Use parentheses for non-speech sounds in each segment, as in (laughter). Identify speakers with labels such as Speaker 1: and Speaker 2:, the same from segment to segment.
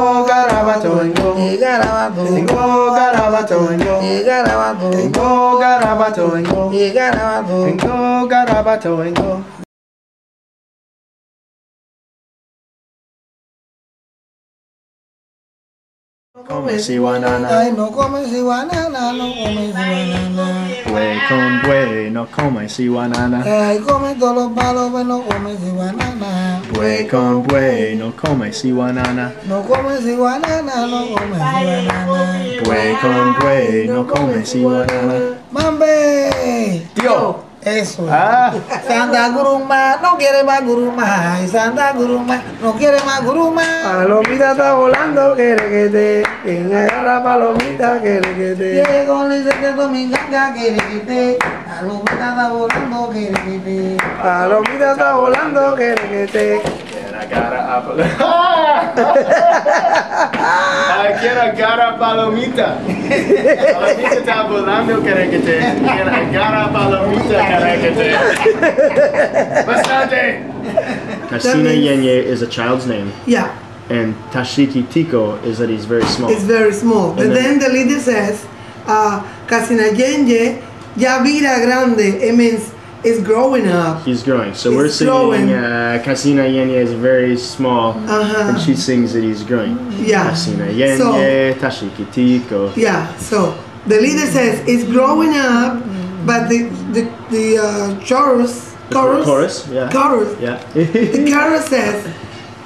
Speaker 1: Tengo garabatongo. Garabatongo.
Speaker 2: Tengo garabatongo.
Speaker 1: Garabatongo. Tengo garabatongo.
Speaker 2: Garabatongo. Tengo
Speaker 1: garabatongo. Garabato engo.
Speaker 2: E garabato.
Speaker 1: Engo garabato engo. Come si banana.
Speaker 2: Ay, no come si banana, no come si banana.
Speaker 1: Bue con bue, no come si banana.
Speaker 2: Ay, come todos los palos, pero no come si banana.
Speaker 1: Bue con bue, no come si banana.
Speaker 2: No come si banana, no come si banana.
Speaker 1: Bue con bue, no come si banana.
Speaker 2: Mambe.
Speaker 1: Tío.
Speaker 2: Eso.
Speaker 1: Ah.
Speaker 2: Santa Guruma no quiere más Guruma. Ay, Santa Guruma no quiere más Guruma.
Speaker 1: Palomita está volando, quiere que te. Quien agarra palomita, quiere que te.
Speaker 2: Llegó el secreto mi ganga, quiere que te. La lupita está volando, quiere que te.
Speaker 1: Palomita está volando, quiere que te. Quiera cara a (laughs) Quiera cara a palomita. Palomita está volando, quiere que te. Quiera cara a palomita, quiere que te. Bastante. Kasina Yenye is a child's name,
Speaker 3: Yeah,
Speaker 1: and Tashiki Tiko is that he's very small.
Speaker 3: it's very small. But then
Speaker 1: then-
Speaker 3: the leader says, uh, Kasinayenye ya vira grande. It means it's growing up.
Speaker 1: He's growing. So we're singing uh, Kasina Yenye is very small,
Speaker 3: Uh-huh.
Speaker 1: and she sings that he's growing.
Speaker 3: Yeah.
Speaker 1: Kasina Yenye,
Speaker 3: So,
Speaker 1: Tashiki Tiko.
Speaker 3: yeah, so the leader says it's growing up, but the the, the uh, chorus, chorus,
Speaker 1: Chorus, yeah.
Speaker 3: chorus,
Speaker 1: Yeah.
Speaker 3: the (laughs) chorus says,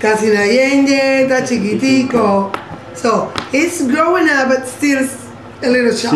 Speaker 3: Kasinayenye ta chiquitico. So it's growing up, but still a little
Speaker 1: Sí.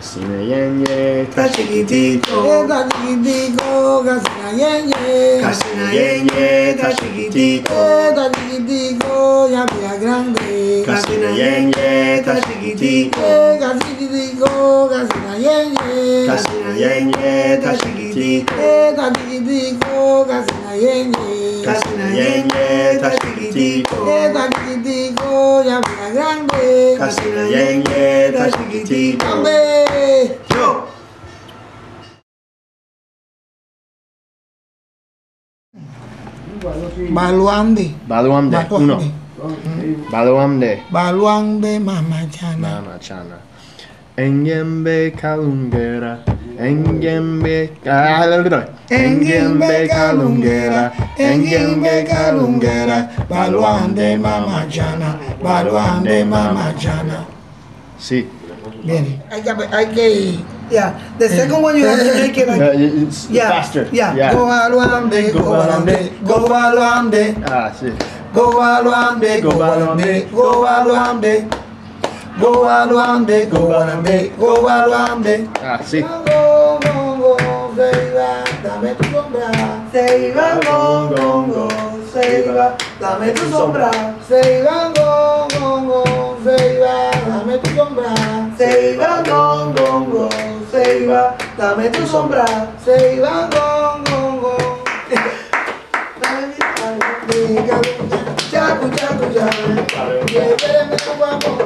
Speaker 3: Shy.
Speaker 1: Kasina Yenye, Tashiki
Speaker 3: chiquitico.
Speaker 2: Esta chiquitico, casina yenye.
Speaker 3: Kasinayenye ta chiquitico.
Speaker 2: Esta chiquitico, ya vira grande.
Speaker 3: Kasinayenye ta chiquitico.
Speaker 2: Esta chiquitico, casina yenye.
Speaker 1: Kasinayenye, ta chiquitico.
Speaker 2: Esta chiquitico, casina yenye.
Speaker 3: Kasinayenye ta chiquitico.
Speaker 2: Esta chiquitico, ya vira grande.
Speaker 3: Kasinayenye ta chiquitico.
Speaker 2: Grande.
Speaker 3: Yo.
Speaker 2: Baluande.
Speaker 1: Baluamde, uno. Baluamde.
Speaker 2: Baluande mamachana.
Speaker 1: Mama Chana. Engembe kalungera. Engembe kalungera. Ah, engembe kalungera. Engembe kalungera.
Speaker 2: Baluande mamachana. Baluande mamachana.
Speaker 1: Sí.
Speaker 2: Viene. Hay que, hay que
Speaker 3: Yeah, the second one you have to make it
Speaker 1: Uh,
Speaker 3: like
Speaker 1: it's
Speaker 3: Yeah,
Speaker 1: faster.
Speaker 3: yeah.
Speaker 2: Go baluande, go baluande, go baluande,
Speaker 1: Ah, sí.
Speaker 2: go baluande, go baluande, go baluande. Go baluande, go baluande, go baluande.
Speaker 1: Ah, sí.
Speaker 2: Go, go, go, se va, dame tu sombra.
Speaker 3: Se iba gongo, gongo, se iba, dame tu sombra.
Speaker 2: Se iba, go, go, go, se iba, dame tu sombra.
Speaker 3: Se iba gongo, gongo, se iba, dame tu sombra.
Speaker 2: Se iba, go, go, go. Chacu, chacu, chacu. Lléveme tu amor.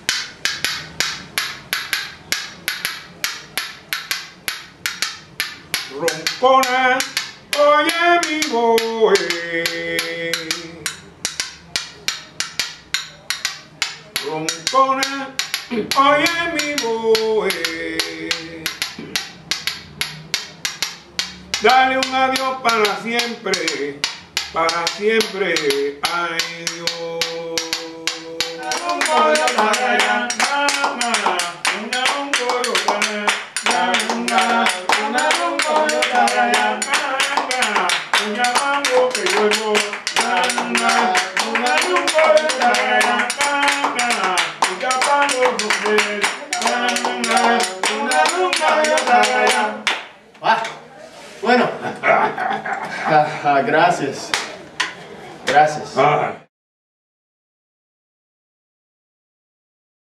Speaker 2: María, téndele. Son las horas. Téndele María, téndele. Son las horas. Téndele María, téndele. Son las horas.
Speaker 1: Bueno. (laughs) Ah, gracias. Gracias.
Speaker 4: Ah.